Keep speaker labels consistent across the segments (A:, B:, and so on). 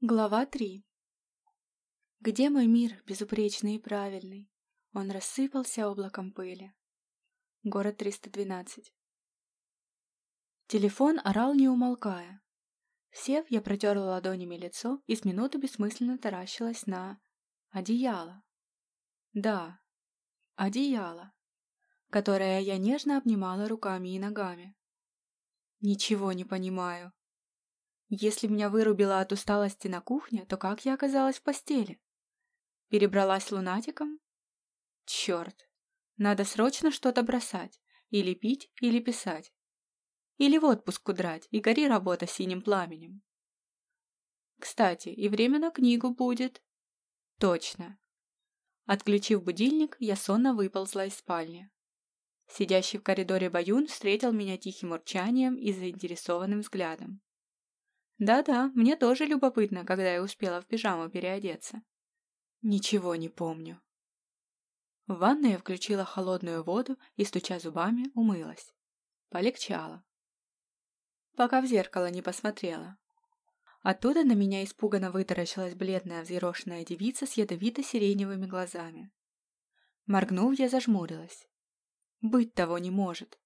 A: Глава 3 Где мой мир, безупречный и правильный? Он рассыпался облаком пыли. Город 312 Телефон орал не умолкая. Сев, я протерла ладонями лицо и с минуты бессмысленно таращилась на... одеяло. Да, одеяло, которое я нежно обнимала руками и ногами. Ничего не понимаю. Если меня вырубило от усталости на кухне, то как я оказалась в постели? Перебралась лунатиком? Черт, надо срочно что-то бросать. Или пить, или писать. Или в отпуск удрать, и гори работа синим пламенем. Кстати, и время на книгу будет. Точно. Отключив будильник, я сонно выползла из спальни. Сидящий в коридоре Баюн встретил меня тихим урчанием и заинтересованным взглядом. Да-да, мне тоже любопытно, когда я успела в пижаму переодеться. Ничего не помню. В ванной я включила холодную воду и, стуча зубами, умылась. Полегчало. Пока в зеркало не посмотрела. Оттуда на меня испуганно вытаращилась бледная взъерошенная девица с ядовито-сиреневыми глазами. Моргнув, я зажмурилась. Быть того не может.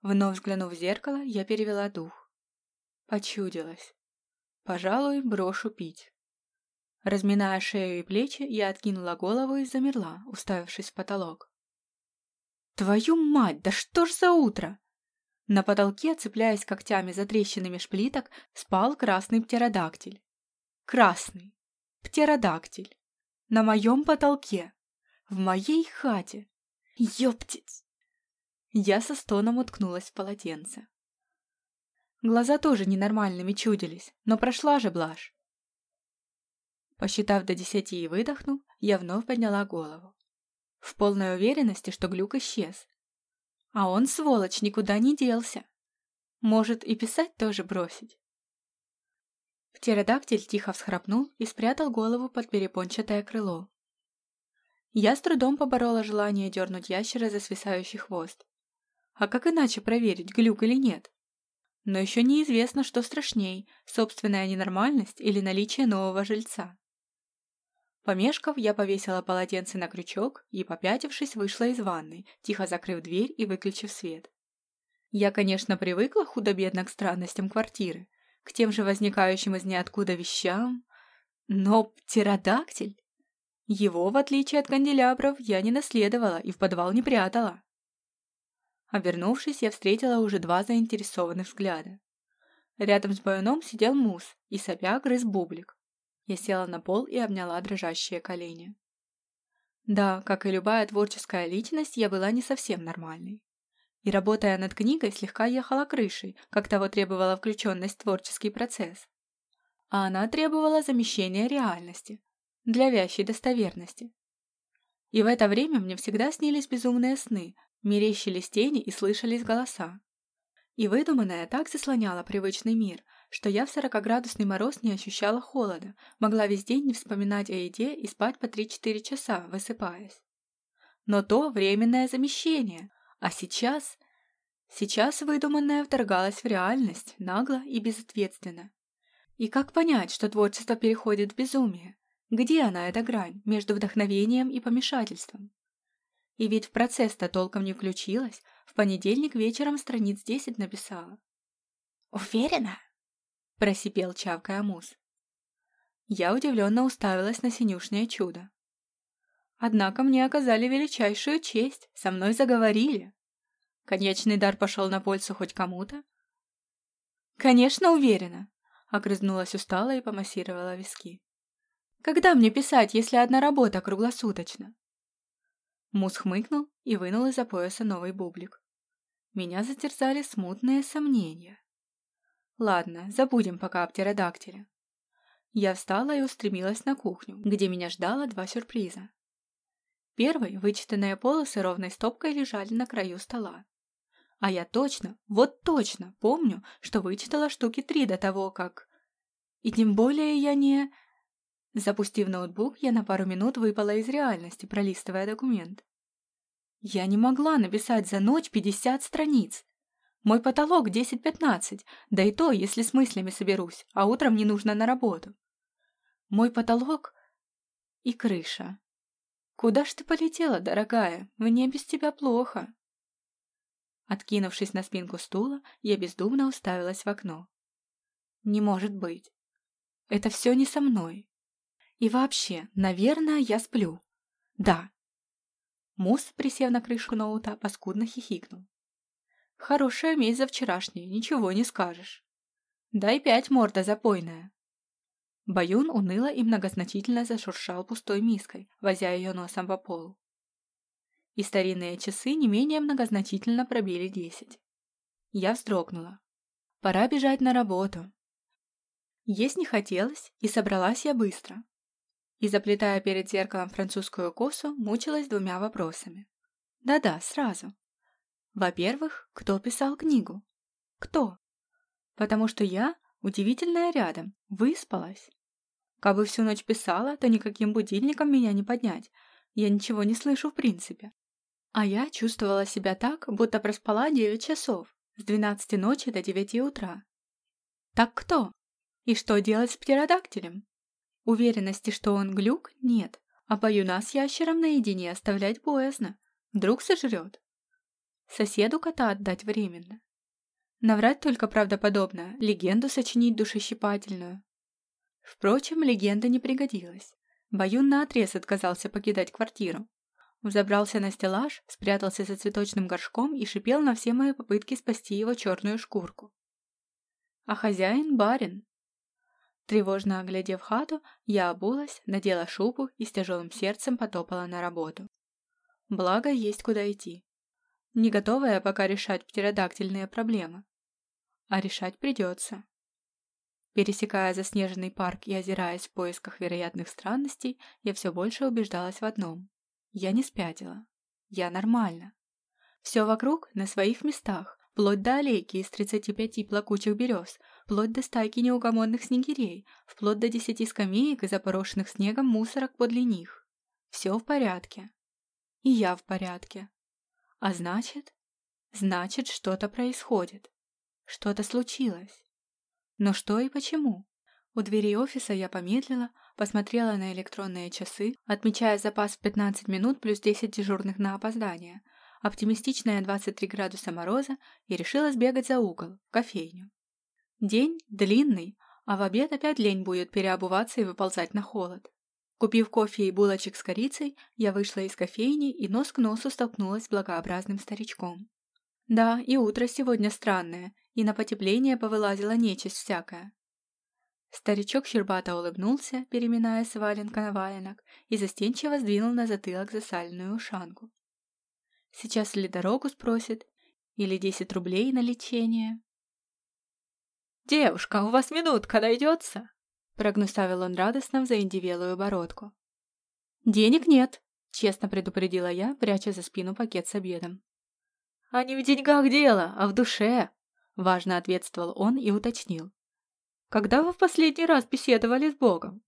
A: Вновь взглянув в зеркало, я перевела дух. Почудилось. Пожалуй, брошу пить. Разминая шею и плечи, я откинула голову и замерла, уставившись в потолок. «Твою мать, да что ж за утро!» На потолке, цепляясь когтями за трещинами шплиток, спал красный птеродактиль. Красный. Птеродактиль. На моем потолке. В моей хате. Ёптить! Я со стоном уткнулась в полотенце. Глаза тоже ненормальными чудились, но прошла же блажь. Посчитав до десяти и выдохнув, я вновь подняла голову. В полной уверенности, что глюк исчез. А он, сволочь, никуда не делся. Может, и писать тоже бросить. Птеродактиль тихо всхрапнул и спрятал голову под перепончатое крыло. Я с трудом поборола желание дернуть ящера за свисающий хвост. А как иначе проверить, глюк или нет? Но еще неизвестно, что страшней – собственная ненормальность или наличие нового жильца. Помешков, я повесила полотенце на крючок и, попятившись, вышла из ванной, тихо закрыв дверь и выключив свет. Я, конечно, привыкла худо-бедно к странностям квартиры, к тем же возникающим из ниоткуда вещам, но птеродактиль? Его, в отличие от канделябров, я не наследовала и в подвал не прятала. Обернувшись, я встретила уже два заинтересованных взгляда. Рядом с Баюном сидел Мус и сопя грыз бублик. Я села на пол и обняла дрожащие колени. Да, как и любая творческая личность, я была не совсем нормальной. И работая над книгой, слегка ехала крышей, как того требовала включенность в творческий процесс. А она требовала замещения реальности, для вящей достоверности. И в это время мне всегда снились безумные сны, Мерещились тени и слышались голоса. И выдуманное так заслоняло привычный мир, что я в сорокоградусный мороз не ощущала холода, могла весь день не вспоминать о еде и спать по 3-4 часа, высыпаясь. Но то временное замещение, а сейчас... Сейчас выдуманное вторгалось в реальность, нагло и безответственно. И как понять, что творчество переходит в безумие? Где она, эта грань, между вдохновением и помешательством? И ведь в процесс-то толком не включилась, в понедельник вечером страниц десять написала. «Уверена?» – просипел чавкая мус. Я удивленно уставилась на синюшное чудо. Однако мне оказали величайшую честь, со мной заговорили. Конечный дар пошел на пользу хоть кому-то? «Конечно, уверена!» — огрызнулась устало и помассировала виски. «Когда мне писать, если одна работа круглосуточно?» Мус хмыкнул и вынул из-за пояса новый бублик. Меня затерзали смутные сомнения. Ладно, забудем пока о птеродактиле. Я встала и устремилась на кухню, где меня ждало два сюрприза. Первый, вычитанные полосы ровной стопкой лежали на краю стола. А я точно, вот точно помню, что вычитала штуки три до того, как... И тем более я не... Запустив ноутбук, я на пару минут выпала из реальности, пролистывая документ. Я не могла написать за ночь 50 страниц. Мой потолок 10-15, да и то, если с мыслями соберусь, а утром не нужно на работу. Мой потолок и крыша. Куда ж ты полетела, дорогая? Мне без тебя плохо. Откинувшись на спинку стула, я бездумно уставилась в окно. Не может быть. Это все не со мной. И вообще, наверное, я сплю. Да. Мус, присев на крышу ноута, паскудно хихикнул. Хорошая месть за вчерашнее, ничего не скажешь. Дай пять, морда запойная. Баюн уныло и многозначительно зашуршал пустой миской, возя ее носом по полу. И старинные часы не менее многозначительно пробили десять. Я вздрогнула. Пора бежать на работу. Есть не хотелось, и собралась я быстро. И, заплетая перед зеркалом французскую косу, мучилась двумя вопросами. Да-да, сразу. Во-первых, кто писал книгу? Кто? Потому что я, удивительная рядом, выспалась. Кабы всю ночь писала, то никаким будильником меня не поднять. Я ничего не слышу в принципе. А я чувствовала себя так, будто проспала 9 часов, с 12 ночи до 9 утра. Так кто? И что делать с птеродактилем? Уверенности, что он глюк, нет, а баюна с ящером наедине оставлять боязно. Вдруг сожрет. Соседу кота отдать временно. Наврать только правдоподобно, легенду сочинить душещипательную. Впрочем, легенда не пригодилась. Баюн наотрез отказался покидать квартиру. Взобрался на стеллаж, спрятался за цветочным горшком и шипел на все мои попытки спасти его черную шкурку. А хозяин — барин. Тревожно оглядев хату, я обулась, надела шубу и с тяжелым сердцем потопала на работу. Благо, есть куда идти не готовая пока решать птеродактильные проблемы. А решать придется. Пересекая заснеженный парк и озираясь в поисках вероятных странностей, я все больше убеждалась в одном. Я не спятила. Я нормально. Все вокруг на своих местах, вплоть до аллейки из 35 плакучих берез, вплоть до стайки неугомонных снегирей, вплоть до десяти скамеек и запорошенных снегом мусорок подле них. Все в порядке. И я в порядке. А значит? Значит, что-то происходит. Что-то случилось. Но что и почему? У двери офиса я помедлила, посмотрела на электронные часы, отмечая запас в 15 минут плюс 10 дежурных на опоздание, оптимистичная 23 градуса мороза и решила сбегать за угол, в кофейню. День длинный, а в обед опять лень будет переобуваться и выползать на холод. Купив кофе и булочек с корицей, я вышла из кофейни и нос к носу столкнулась с благообразным старичком. Да, и утро сегодня странное, и на потепление повылазила нечисть всякая. Старичок щербато улыбнулся, переминая с валенка на валенок, и застенчиво сдвинул на затылок засаленную ушанку. Сейчас ли дорогу спросит, или десять рублей на лечение. «Девушка, у вас минутка найдется?» Прогнуставил он радостно в заиндивелую бородку. «Денег нет», — честно предупредила я, пряча за спину пакет с обедом. «А не в деньгах дело, а в душе», — важно ответствовал он и уточнил. «Когда вы в последний раз беседовали с Богом?»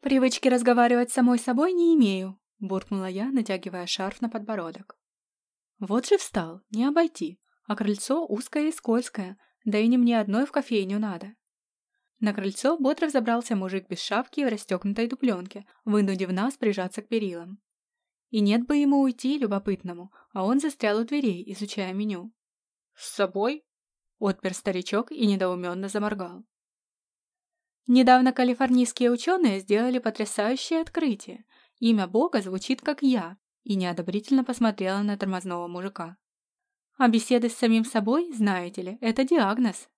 A: «Привычки разговаривать самой собой не имею», — буркнула я, натягивая шарф на подбородок. «Вот же встал, не обойти, а крыльцо узкое и скользкое, да и не мне одной в кофейню надо». На крыльцо бодро взобрался мужик без шапки и в расстегнутой дупленке, вынудив нас прижаться к перилам. И нет бы ему уйти, любопытному, а он застрял у дверей, изучая меню. «С собой?» — отпер старичок и недоуменно заморгал. Недавно калифорнийские ученые сделали потрясающее открытие. Имя Бога звучит как «я», и неодобрительно посмотрела на тормозного мужика. А беседы с самим собой, знаете ли, это диагноз.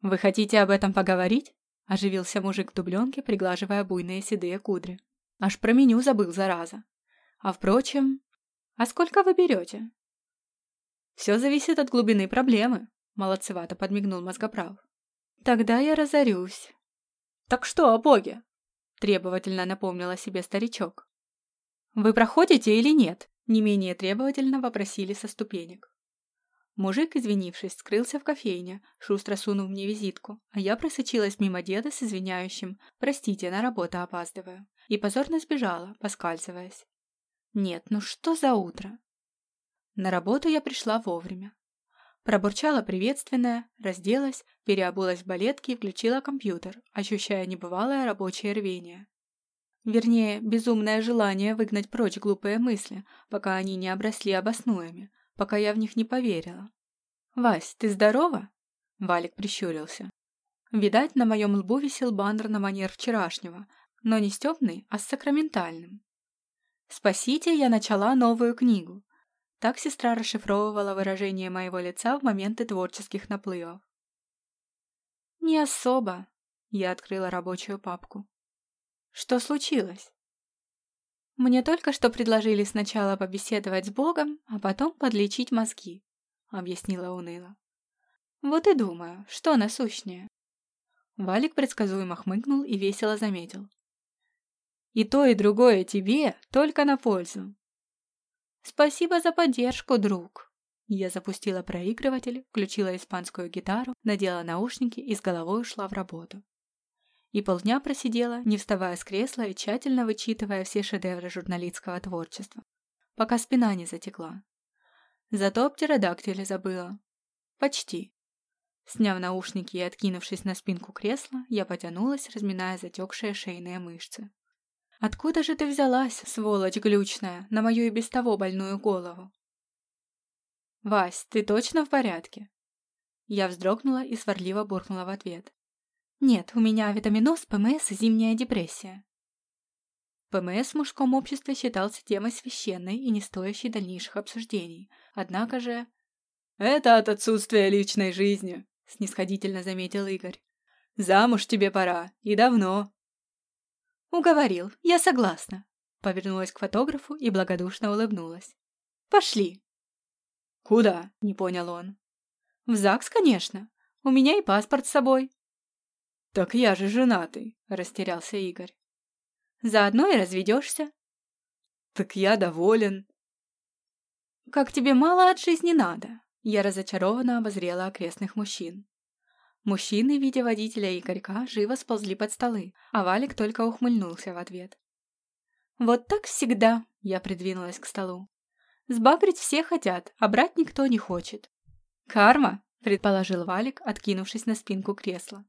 A: Вы хотите об этом поговорить? Оживился мужик в дубленке, приглаживая буйные седые кудри. Аж про меню забыл, зараза. А впрочем... А сколько вы берете? Все зависит от глубины проблемы, молодцевато подмигнул мозгоправ. Тогда я разорюсь. Так что о боге? Требовательно напомнила себе старичок. Вы проходите или нет? Не менее требовательно вопросили со ступенек. Мужик, извинившись, скрылся в кофейне, шустро сунув мне визитку, а я просочилась мимо деда с извиняющим «Простите, на работу опаздываю» и позорно сбежала, поскальзываясь. Нет, ну что за утро? На работу я пришла вовремя. Пробурчала приветственная, разделась, переобулась в балетки и включила компьютер, ощущая небывалое рабочее рвение. Вернее, безумное желание выгнать прочь глупые мысли, пока они не обросли обоснуями, пока я в них не поверила. «Вась, ты здорова?» Валик прищурился. Видать, на моем лбу висел баннер на манер вчерашнего, но не стёбный, а с сакраментальным. «Спасите, я начала новую книгу». Так сестра расшифровывала выражение моего лица в моменты творческих наплывов. «Не особо», — я открыла рабочую папку. «Что случилось?» «Мне только что предложили сначала побеседовать с Богом, а потом подлечить мозги», — объяснила уныло. «Вот и думаю, что насущнее». Валик предсказуемо хмыкнул и весело заметил. И то, и другое тебе только на пользу. Спасибо за поддержку, друг. Я запустила проигрыватель, включила испанскую гитару, надела наушники и с головой ушла в работу. И полдня просидела, не вставая с кресла и тщательно вычитывая все шедевры журналистского творчества, пока спина не затекла. Зато об птеродактиле забыла. Почти. Сняв наушники и откинувшись на спинку кресла, я потянулась, разминая затекшие шейные мышцы. Откуда же ты взялась, сволочь глючная, на мою и без того больную голову? Вась, ты точно в порядке? Я вздрогнула и сварливо буркнула в ответ. Нет, у меня витаминоз, ПМС и зимняя депрессия. ПМС в мужском обществе считался темой священной и не стоящей дальнейших обсуждений. Однако же... «Это от отсутствия личной жизни», — снисходительно заметил Игорь. «Замуж тебе пора, и давно». «Уговорил, я согласна», — повернулась к фотографу и благодушно улыбнулась. «Пошли». «Куда?» — не понял он. «В ЗАГС, конечно. У меня и паспорт с собой». «Так я же женатый», — растерялся Игорь. «Заодно и разведешься». «Так я доволен». «Как тебе мало от жизни надо?» Я разочарованно обозрела окрестных мужчин. Мужчины, видя водителя Игорька, живо сползли под столы, а Валик только ухмыльнулся в ответ. «Вот так всегда!» — я придвинулась к столу. «Сбагрить все хотят, а брать никто не хочет». «Карма!» — предположил Валик, откинувшись на спинку кресла.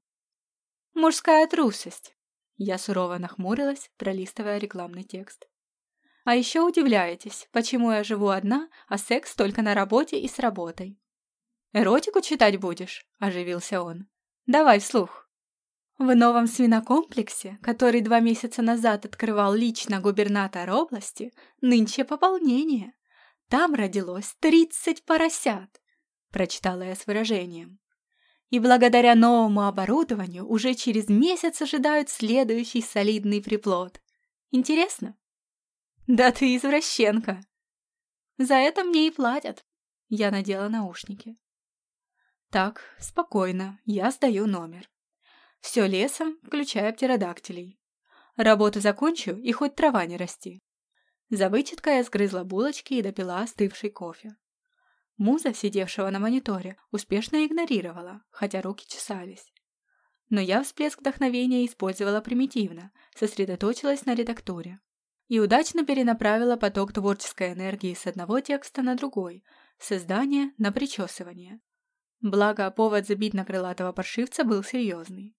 A: «Мужская трусость!» Я сурово нахмурилась, пролистывая рекламный текст. «А еще удивляетесь, почему я живу одна, а секс только на работе и с работой. «Эротику читать будешь?» – оживился он. «Давай вслух». В новом свинокомплексе, который два месяца назад открывал лично губернатор области, нынче пополнение. Там родилось тридцать поросят, прочитала я с выражением. И благодаря новому оборудованию уже через месяц ожидают следующий солидный приплод. Интересно? Да ты извращенка. За это мне и платят. Я надела наушники. Так, спокойно, я сдаю номер. Все лесом, включая птеродактилей. Работу закончу и хоть трава не расти. За вычеткой я сгрызла булочки и допила остывший кофе. Муза, сидевшего на мониторе, успешно игнорировала, хотя руки чесались. Но я всплеск вдохновения использовала примитивно, сосредоточилась на редактуре. И удачно перенаправила поток творческой энергии с одного текста на другой, создание на причесывание. Благо, повод забить на крылатого паршивца был серьезный.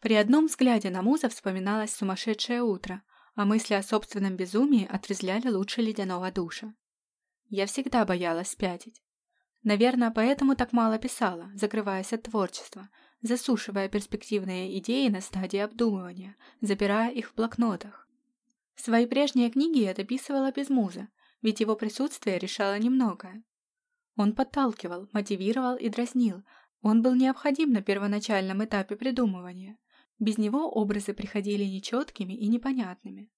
A: При одном взгляде на муза вспоминалось сумасшедшее утро, а мысли о собственном безумии отрезвляли лучше ледяного душа. Я всегда боялась спятить. Наверное, поэтому так мало писала, закрываясь от творчества, засушивая перспективные идеи на стадии обдумывания, запирая их в блокнотах. Свои прежние книги я дописывала без муза, ведь его присутствие решало немногое. Он подталкивал, мотивировал и дразнил. Он был необходим на первоначальном этапе придумывания. Без него образы приходили нечеткими и непонятными.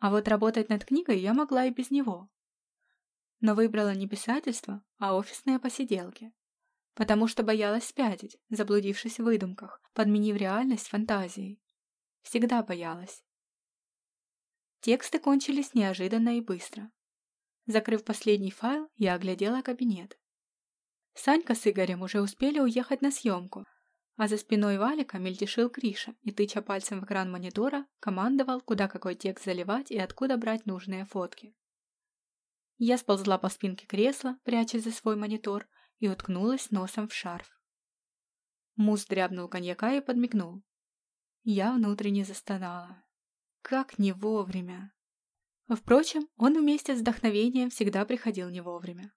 A: А вот работать над книгой я могла и без него. Но выбрала не писательство, а офисные посиделки. Потому что боялась спятить, заблудившись в выдумках, подменив реальность фантазией. Всегда боялась. Тексты кончились неожиданно и быстро. Закрыв последний файл, я оглядела кабинет. Санька с Игорем уже успели уехать на съемку, а за спиной Валика мельтешил Криша и, тыча пальцем в экран монитора, командовал, куда какой текст заливать и откуда брать нужные фотки. Я сползла по спинке кресла, прячась за свой монитор, и уткнулась носом в шарф. Мус дрябнул коньяка и подмигнул. Я внутренне застонала. Как не вовремя. Впрочем, он вместе с вдохновением всегда приходил не вовремя.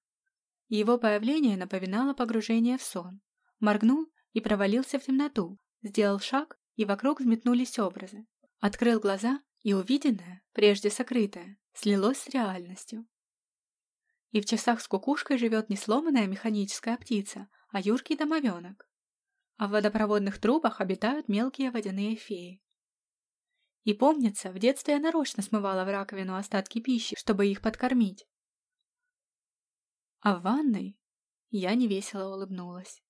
A: Его появление напоминало погружение в сон. Моргнул и провалился в темноту, сделал шаг, и вокруг взметнулись образы. Открыл глаза, и увиденное, прежде сокрытое, слилось с реальностью. И в часах с кукушкой живет не сломанная механическая птица, а юркий домовенок. А в водопроводных трубах обитают мелкие водяные феи. И помнится, в детстве я нарочно смывала в раковину остатки пищи, чтобы их подкормить. А в ванной я невесело улыбнулась.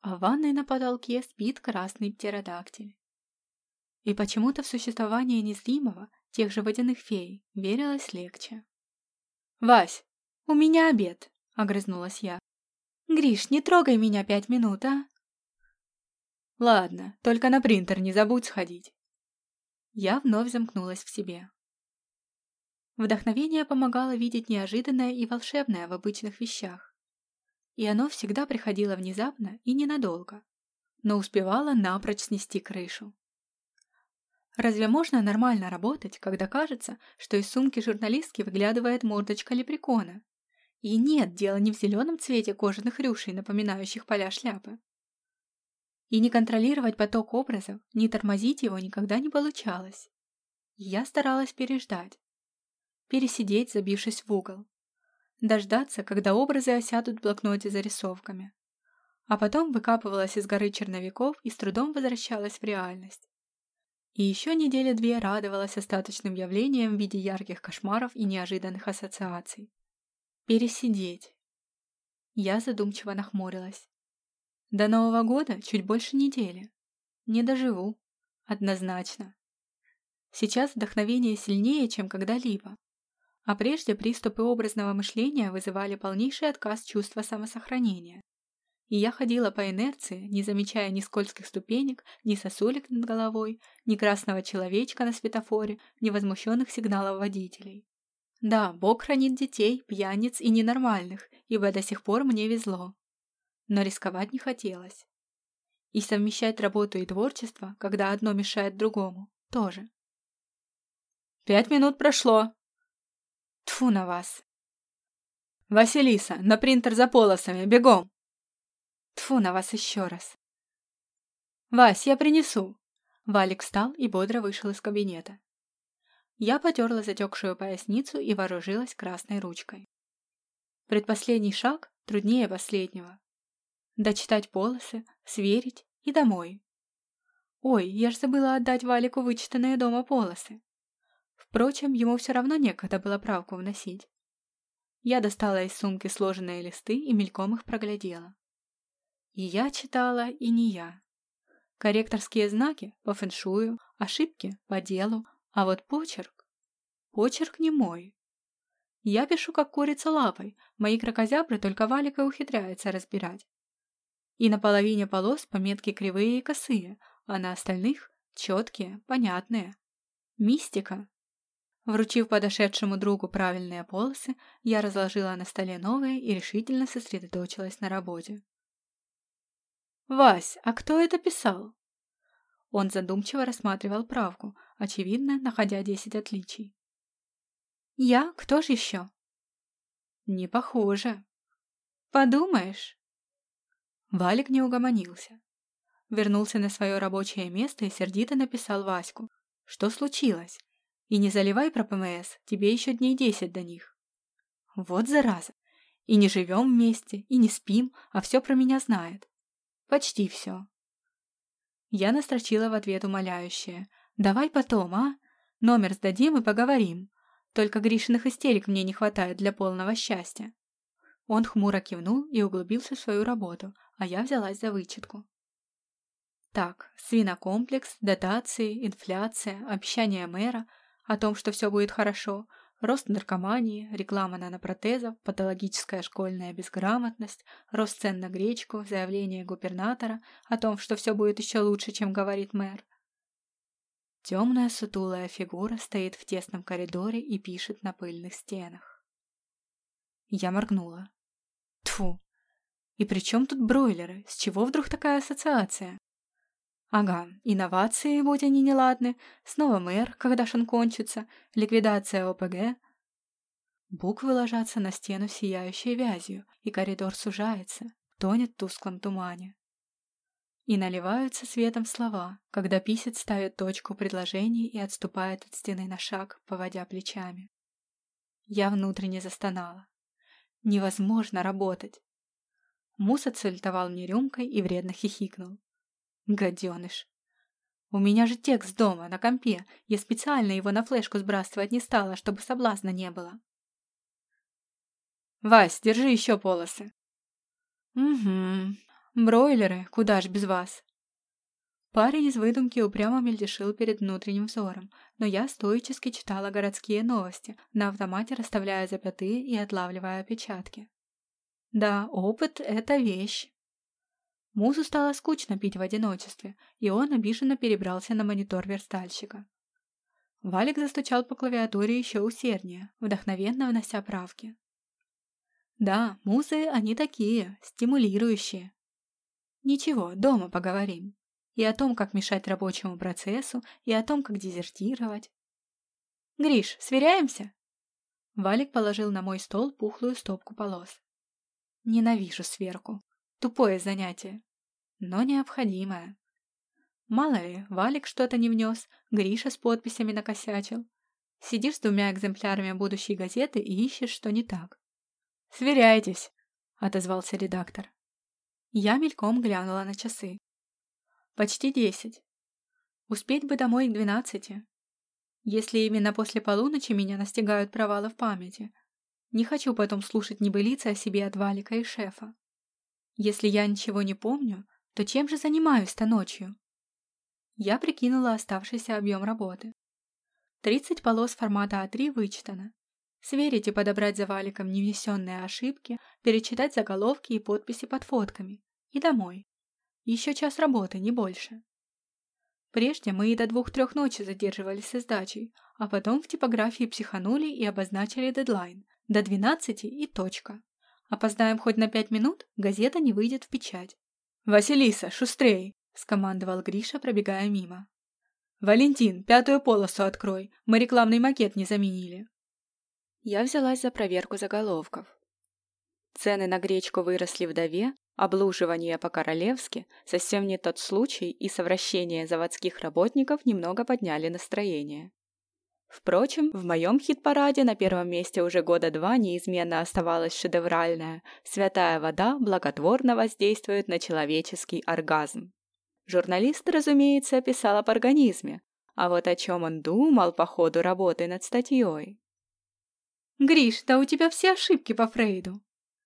A: А в ванной на потолке спит красный птеродактиль. И почему-то в существование незримого, тех же водяных фей, верилось легче. «Вась, у меня обед!» — огрызнулась я. «Гриш, не трогай меня пять минут, а?» «Ладно, только на принтер не забудь сходить». Я вновь замкнулась в себе. Вдохновение помогало видеть неожиданное и волшебное в обычных вещах. И оно всегда приходило внезапно и ненадолго, но успевало напрочь снести крышу. Разве можно нормально работать, когда кажется, что из сумки журналистки выглядывает мордочка лепрекона? И нет, дело не в зеленом цвете кожаных рюшей, напоминающих поля шляпы. И не контролировать поток образов, не тормозить его никогда не получалось. Я старалась переждать. Пересидеть, забившись в угол. Дождаться, когда образы осядут в блокноте зарисовками. А потом выкапывалась из горы черновиков и с трудом возвращалась в реальность. И еще недели две радовалась остаточным явлениям в виде ярких кошмаров и неожиданных ассоциаций. Пересидеть. Я задумчиво нахмурилась. До Нового года чуть больше недели. Не доживу. Однозначно. Сейчас вдохновение сильнее, чем когда-либо. А прежде приступы образного мышления вызывали полнейший отказ чувства самосохранения. И я ходила по инерции, не замечая ни скользких ступенек, ни сосулек над головой, ни красного человечка на светофоре, ни возмущенных сигналов водителей. Да, Бог хранит детей, пьяниц и ненормальных, ибо до сих пор мне везло но рисковать не хотелось. И совмещать работу и творчество, когда одно мешает другому, тоже. «Пять минут прошло!» Тфу на вас! «Василиса, на принтер за полосами, бегом!» Тфу на вас еще раз! «Вась, я принесу!» Валик встал и бодро вышел из кабинета. Я потерла затекшую поясницу и вооружилась красной ручкой. Предпоследний шаг труднее последнего дочитать полосы, сверить и домой. Ой, я ж забыла отдать Валику вычитанные дома полосы. Впрочем, ему все равно некогда было правку вносить. Я достала из сумки сложенные листы и мельком их проглядела. И я читала, и не я. Корректорские знаки по фэншую, ошибки по делу, а вот почерк... Почерк не мой. Я пишу, как курица лапой, мои крокозябры только Валика ухитряется разбирать. И на половине полос пометки кривые и косые, а на остальных четкие, понятные. Мистика. Вручив подошедшему другу правильные полосы, я разложила на столе новые и решительно сосредоточилась на работе. «Вась, а кто это писал?» Он задумчиво рассматривал правку, очевидно, находя десять отличий. «Я? Кто же еще?» «Не похоже». «Подумаешь». Валик не угомонился. Вернулся на свое рабочее место и сердито написал Ваську. Что случилось? И не заливай про ПМС, тебе еще дней десять до них. Вот зараза. И не живем вместе, и не спим, а все про меня знает. Почти все. Я настрочила в ответ умоляющее. Давай потом, а? Номер сдадим и поговорим. Только Гришиных истерик мне не хватает для полного счастья. Он хмуро кивнул и углубился в свою работу, а я взялась за вычетку. Так, свинокомплекс, дотации, инфляция, обещание мэра о том, что все будет хорошо, рост наркомании, реклама нанопротезов, патологическая школьная безграмотность, рост цен на гречку, заявление губернатора о том, что все будет еще лучше, чем говорит мэр. Темная сутулая фигура стоит в тесном коридоре и пишет на пыльных стенах. Я моргнула. Тфу, И при чем тут бройлеры? С чего вдруг такая ассоциация? Ага, инновации, будь они неладны, снова мэр, когда шон кончится, ликвидация ОПГ. Буквы ложатся на стену сияющей вязью, и коридор сужается, тонет в тусклом тумане. И наливаются светом слова, когда писец ставит точку предложений и отступает от стены на шаг, поводя плечами. Я внутренне застонала. Невозможно работать. Мус отсультовал мне рюмкой и вредно хихикнул. Гаденыш. У меня же текст дома, на компе. Я специально его на флешку сбрасывать не стала, чтобы соблазна не было. Вась, держи еще полосы. Угу. Бройлеры, куда ж без вас? Парень из выдумки упрямо мельтешил перед внутренним взором, но я стоически читала городские новости, на автомате расставляя запятые и отлавливая опечатки. Да, опыт — это вещь. Музу стало скучно пить в одиночестве, и он обиженно перебрался на монитор верстальщика. Валик застучал по клавиатуре еще усерднее, вдохновенно внося правки. Да, музы они такие, стимулирующие. Ничего, дома поговорим. И о том, как мешать рабочему процессу, и о том, как дезертировать. Гриш, сверяемся? Валик положил на мой стол пухлую стопку полос. Ненавижу сверку. Тупое занятие но необходимое. Мало ли, Валик что-то не внес, Гриша с подписями накосячил. Сидишь с двумя экземплярами будущей газеты и ищешь, что не так. «Сверяйтесь», — отозвался редактор. Я мельком глянула на часы. Почти десять. Успеть бы домой к двенадцати. Если именно после полуночи меня настигают провалы в памяти. Не хочу потом слушать небылицы о себе от Валика и шефа. Если я ничего не помню, то чем же занимаюсь-то ночью? Я прикинула оставшийся объем работы. 30 полос формата А3 вычитано. Сверить и подобрать за валиком невнесенные ошибки, перечитать заголовки и подписи под фотками. И домой. Еще час работы, не больше. Прежде мы и до двух-трех ночи задерживались с сдачей, а потом в типографии психанули и обозначили дедлайн. До 12 и точка. Опоздаем хоть на пять минут, газета не выйдет в печать. «Василиса, шустрей!» — скомандовал Гриша, пробегая мимо. «Валентин, пятую полосу открой, мы рекламный макет не заменили». Я взялась за проверку заголовков. Цены на гречку выросли вдове, облуживание по-королевски, совсем не тот случай и совращение заводских работников немного подняли настроение. Впрочем, в моем хит-параде на первом месте уже года два неизменно оставалась шедевральная «Святая вода благотворно воздействует на человеческий оргазм». Журналист, разумеется, писал об организме, а вот о чем он думал по ходу работы над статьей. «Гриш, да у тебя все ошибки по Фрейду.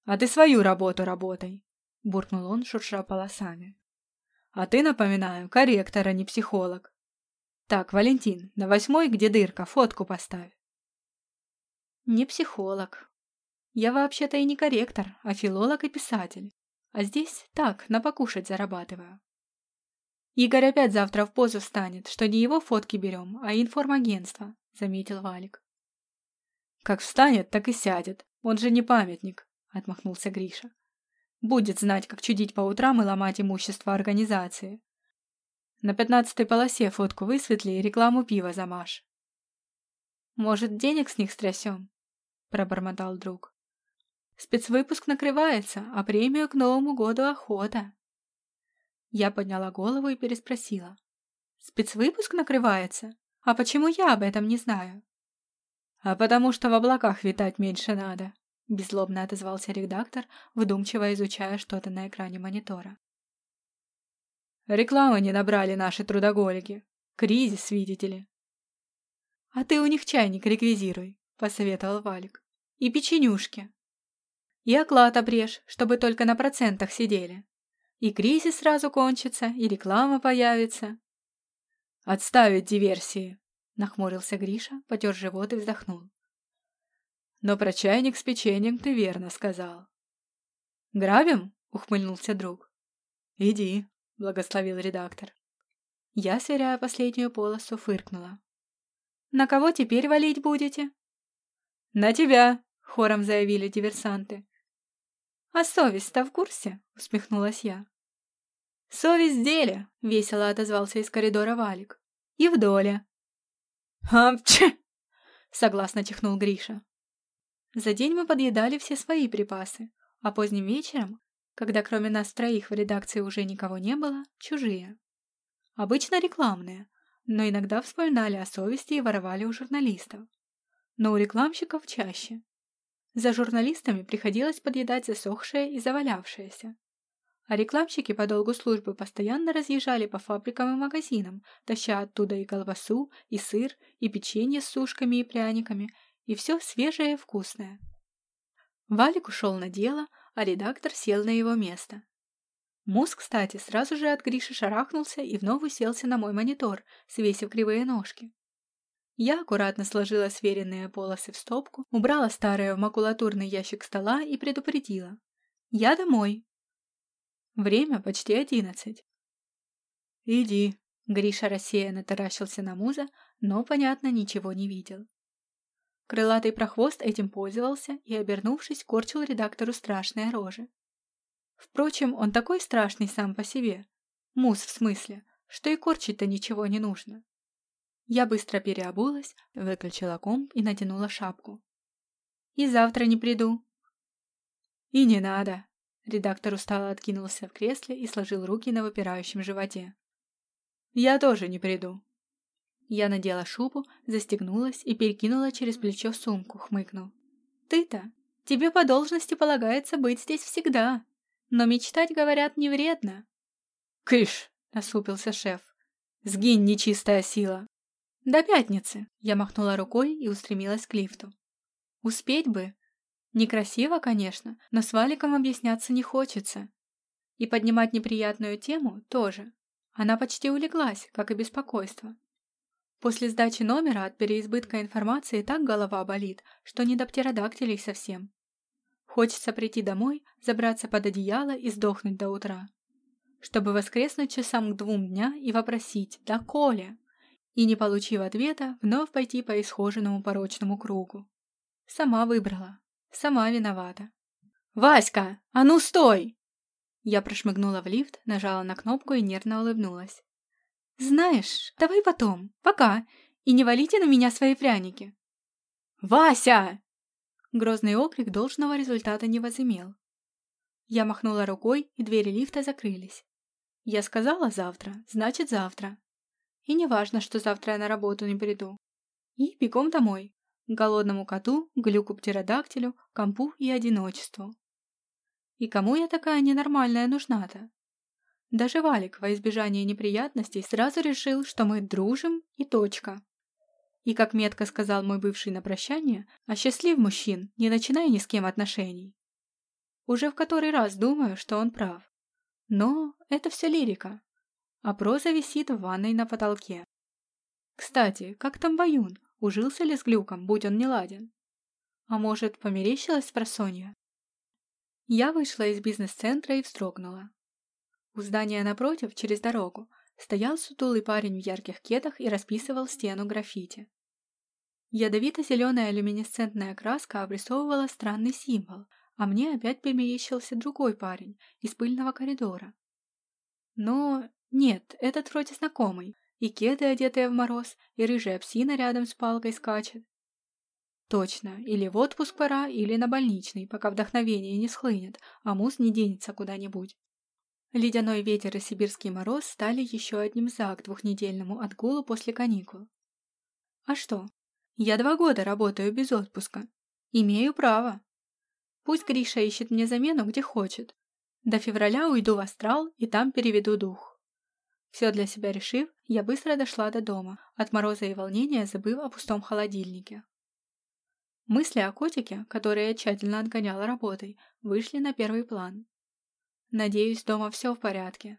A: А ты свою работу работай», — буркнул он, шурша полосами. «А ты, напоминаю, корректор, а не психолог. Так, Валентин, на восьмой, где дырка, фотку поставь. Не психолог. Я вообще-то и не корректор, а филолог и писатель. А здесь так, на покушать зарабатываю. Игорь опять завтра в позу встанет, что не его фотки берем, а информагентство, заметил Валик. Как встанет, так и сядет. Он же не памятник, отмахнулся Гриша. Будет знать, как чудить по утрам и ломать имущество организации. На пятнадцатой полосе фотку высветли и рекламу пива замажь. «Может, денег с них стрясем?» — пробормотал друг. «Спецвыпуск накрывается, а премию к Новому году охота». Я подняла голову и переспросила. «Спецвыпуск накрывается? А почему я об этом не знаю?» «А потому что в облаках витать меньше надо», — беззлобно отозвался редактор, вдумчиво изучая что-то на экране монитора. Рекламы не набрали наши трудоголики. Кризис, видите ли. А ты у них чайник реквизируй, посоветовал Валик. И печенюшки. И оклад обрежь, чтобы только на процентах сидели. И кризис сразу кончится, и реклама появится. Отставить диверсии, нахмурился Гриша, потер живот и вздохнул. Но про чайник с печеньем ты верно сказал. Грабим? ухмыльнулся друг. Иди, благословил редактор. Я, сверяя последнюю полосу, фыркнула. «На кого теперь валить будете?» «На тебя!» — хором заявили диверсанты. «А совесть-то в курсе?» — усмехнулась я. «Совесть в деле!» — весело отозвался из коридора Валик. «И в доле!» «Апче!» — согласно чихнул Гриша. За день мы подъедали все свои припасы, а поздним вечером, когда кроме нас троих в редакции уже никого не было, чужие. Обычно рекламные, но иногда вспоминали о совести и воровали у журналистов. Но у рекламщиков чаще. За журналистами приходилось подъедать засохшее и завалявшееся. А рекламщики по долгу службы постоянно разъезжали по фабрикам и магазинам, таща оттуда и колбасу, и сыр, и печенье с сушками и пряниками, и все свежее и вкусное. Валик ушел на дело, а редактор сел на его место. Муз, кстати, сразу же от Гриши шарахнулся и вновь уселся на мой монитор, свесив кривые ножки. Я аккуратно сложила сверенные полосы в стопку, убрала старое в макулатурный ящик стола и предупредила. «Я домой». Время почти одиннадцать. «Иди», — Гриша рассеянно таращился на Муза, но, понятно, ничего не видел. Крылатый прохвост этим пользовался и, обернувшись, корчил редактору страшные рожи. Впрочем, он такой страшный сам по себе. Мус в смысле, что и корчить-то ничего не нужно. Я быстро переобулась, выключила комп и натянула шапку. «И завтра не приду». «И не надо», — редактор устало откинулся в кресле и сложил руки на выпирающем животе. «Я тоже не приду». Я надела шубу, застегнулась и перекинула через плечо сумку, хмыкнув. «Ты-то? Тебе по должности полагается быть здесь всегда. Но мечтать, говорят, не вредно». «Кыш!» — насупился шеф. «Сгинь, нечистая сила!» «До пятницы!» — я махнула рукой и устремилась к лифту. «Успеть бы!» Некрасиво, конечно, но с Валиком объясняться не хочется. И поднимать неприятную тему тоже. Она почти улеглась, как и беспокойство. После сдачи номера от переизбытка информации так голова болит, что не до птеродактилей совсем. Хочется прийти домой, забраться под одеяло и сдохнуть до утра. Чтобы воскреснуть часам к двум дня и вопросить «Да Коля!» и, не получив ответа, вновь пойти по исхоженному порочному кругу. Сама выбрала. Сама виновата. «Васька, а ну стой!» Я прошмыгнула в лифт, нажала на кнопку и нервно улыбнулась. «Знаешь, давай потом, пока, и не валите на меня свои пряники». «Вася!» Грозный окрик должного результата не возымел. Я махнула рукой, и двери лифта закрылись. Я сказала завтра, значит завтра. И не важно, что завтра я на работу не приду. И бегом домой. К голодному коту, глюку-птеродактилю, компу и одиночеству. И кому я такая ненормальная нужна-то? Даже Валик, во избежание неприятностей, сразу решил, что мы дружим и точка. И, как метко сказал мой бывший на прощание, «Осчастлив мужчин, не начинай ни с кем отношений». Уже в который раз думаю, что он прав. Но это все лирика. А проза висит в ванной на потолке. Кстати, как там Баюн? Ужился ли с глюком, будь он неладен? А может, померещилась просонья? Я вышла из бизнес-центра и вздрогнула. У здания напротив, через дорогу, стоял сутулый парень в ярких кедах и расписывал стену граффити. Ядовито-зеленая люминесцентная краска обрисовывала странный символ, а мне опять померещился другой парень из пыльного коридора. Но нет, этот вроде знакомый, и кеды, одетые в мороз, и рыжая псина рядом с палкой скачет. Точно, или в отпуск пора, или на больничный, пока вдохновение не схлынет, а мус не денется куда-нибудь. Ледяной ветер и сибирский мороз стали еще одним за к двухнедельному отгулу после каникул. А что? Я два года работаю без отпуска. Имею право. Пусть Гриша ищет мне замену, где хочет. До февраля уйду в астрал и там переведу дух. Все для себя решив, я быстро дошла до дома, от мороза и волнения забыв о пустом холодильнике. Мысли о котике, которые я тщательно отгоняла работой, вышли на первый план. Надеюсь, дома все в порядке.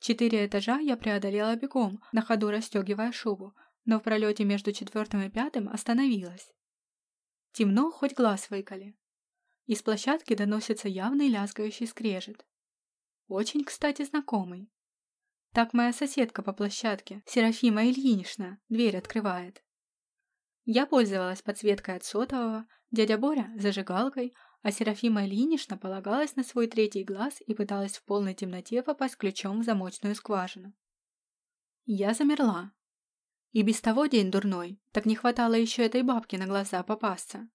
A: Четыре этажа я преодолела бегом, на ходу расстегивая шубу, но в пролете между четвертым и пятым остановилась. Темно, хоть глаз выколи. Из площадки доносится явный лязгающий скрежет. Очень, кстати, знакомый. Так моя соседка по площадке, Серафима Ильинична, дверь открывает. Я пользовалась подсветкой от сотового, дядя Боря – зажигалкой, а Серафима Ильинична полагалась на свой третий глаз и пыталась в полной темноте попасть ключом в замочную скважину. Я замерла. И без того день дурной, так не хватало еще этой бабки на глаза попасться.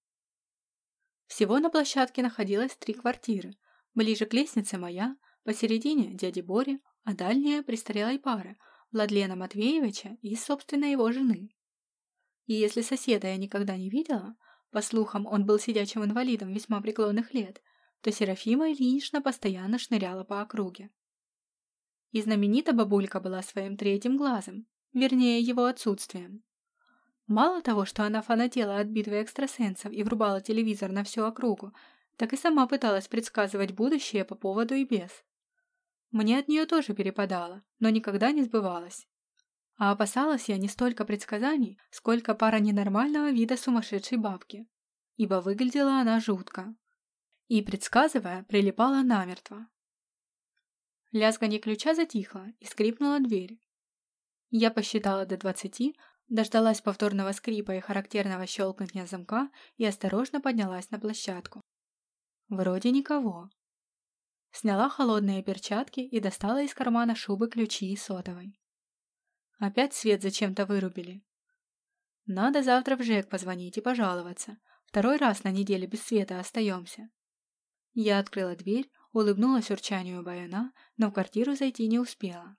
A: Всего на площадке находилось три квартиры. Ближе к лестнице моя, посередине дяди Бори, а дальняя престарелой пары, Владлена Матвеевича и, собственно, его жены. И если соседа я никогда не видела, по слухам, он был сидячим инвалидом весьма преклонных лет, то Серафима Ильинична постоянно шныряла по округе. И знаменита бабулька была своим третьим глазом, вернее, его отсутствием. Мало того, что она фанатела от битвы экстрасенсов и врубала телевизор на всю округу, так и сама пыталась предсказывать будущее по поводу и без. Мне от нее тоже перепадало, но никогда не сбывалось. А опасалась я не столько предсказаний, сколько пара ненормального вида сумасшедшей бабки. Ибо выглядела она жутко. И, предсказывая, прилипала намертво. Лязганье ключа затихло, и скрипнула дверь. Я посчитала до двадцати, дождалась повторного скрипа и характерного щелканья замка и осторожно поднялась на площадку. Вроде никого. Сняла холодные перчатки и достала из кармана шубы ключи и сотовой. Опять свет зачем-то вырубили. Надо завтра в ЖЭК позвонить и пожаловаться. Второй раз на неделе без света остаемся. Я открыла дверь, улыбнулась урчанию баяна, но в квартиру зайти не успела.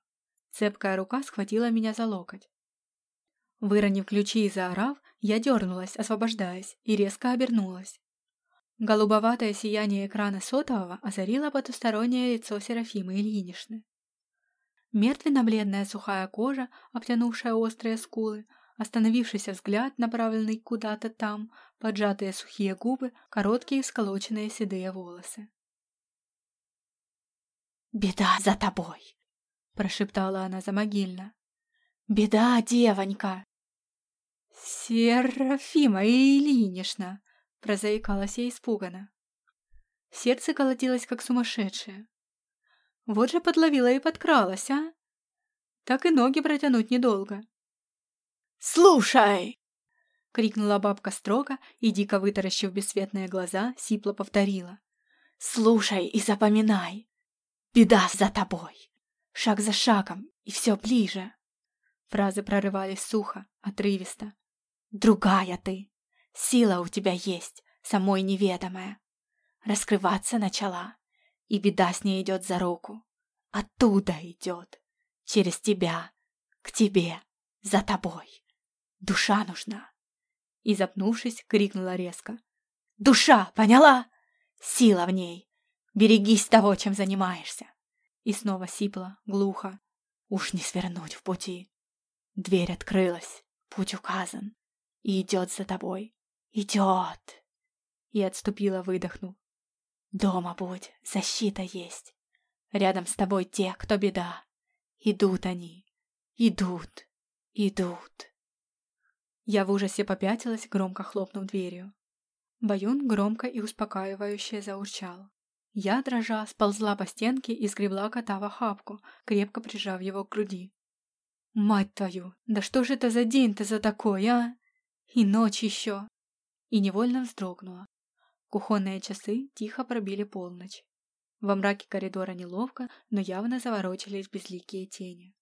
A: Цепкая рука схватила меня за локоть. Выронив ключи и заорав, я дернулась, освобождаясь, и резко обернулась. Голубоватое сияние экрана сотового озарило потустороннее лицо Серафимы Ильиничны. Мертвенно-бледная сухая кожа, обтянувшая острые скулы, остановившийся взгляд, направленный куда-то там, поджатые сухие губы, короткие сколоченные седые волосы.
B: «Беда за тобой!» — прошептала она замогильно. «Беда, девонька!»
A: «Серафима Ильинична!» — прозаикалась я испуганно. Сердце колотилось, как сумасшедшее. Вот же подловила и подкралась, а? Так и ноги протянуть недолго.
B: «Слушай!» — крикнула бабка строго и, дико вытаращив бесцветные глаза, сипло повторила. «Слушай и запоминай! Беда за тобой! Шаг за шагом, и все ближе!» Фразы прорывались сухо, отрывисто. «Другая ты! Сила у тебя есть, самой неведомая! Раскрываться начала, и беда с ней идет за руку. Оттуда идет. Через тебя. К тебе. За тобой. Душа нужна. И, запнувшись, крикнула резко. «Душа, поняла? Сила в ней. Берегись того, чем занимаешься». И снова сипла, глухо. Уж не свернуть в пути. Дверь открылась, путь указан. И идет за тобой. Идет. И отступила, выдохнув. Дома будь, защита есть. Рядом с тобой те, кто беда. Идут они. Идут. Идут. Я в ужасе попятилась, громко хлопнув дверью. Баюн громко и успокаивающе заурчал. Я, дрожа, сползла по стенке и сгребла кота в охапку, крепко прижав его к груди. «Мать твою, да что же это за день-то за такой, а? И ночь еще!» И невольно вздрогнула. Кухонные часы тихо пробили полночь. Во мраке коридора неловко, но явно заворочились безликие тени.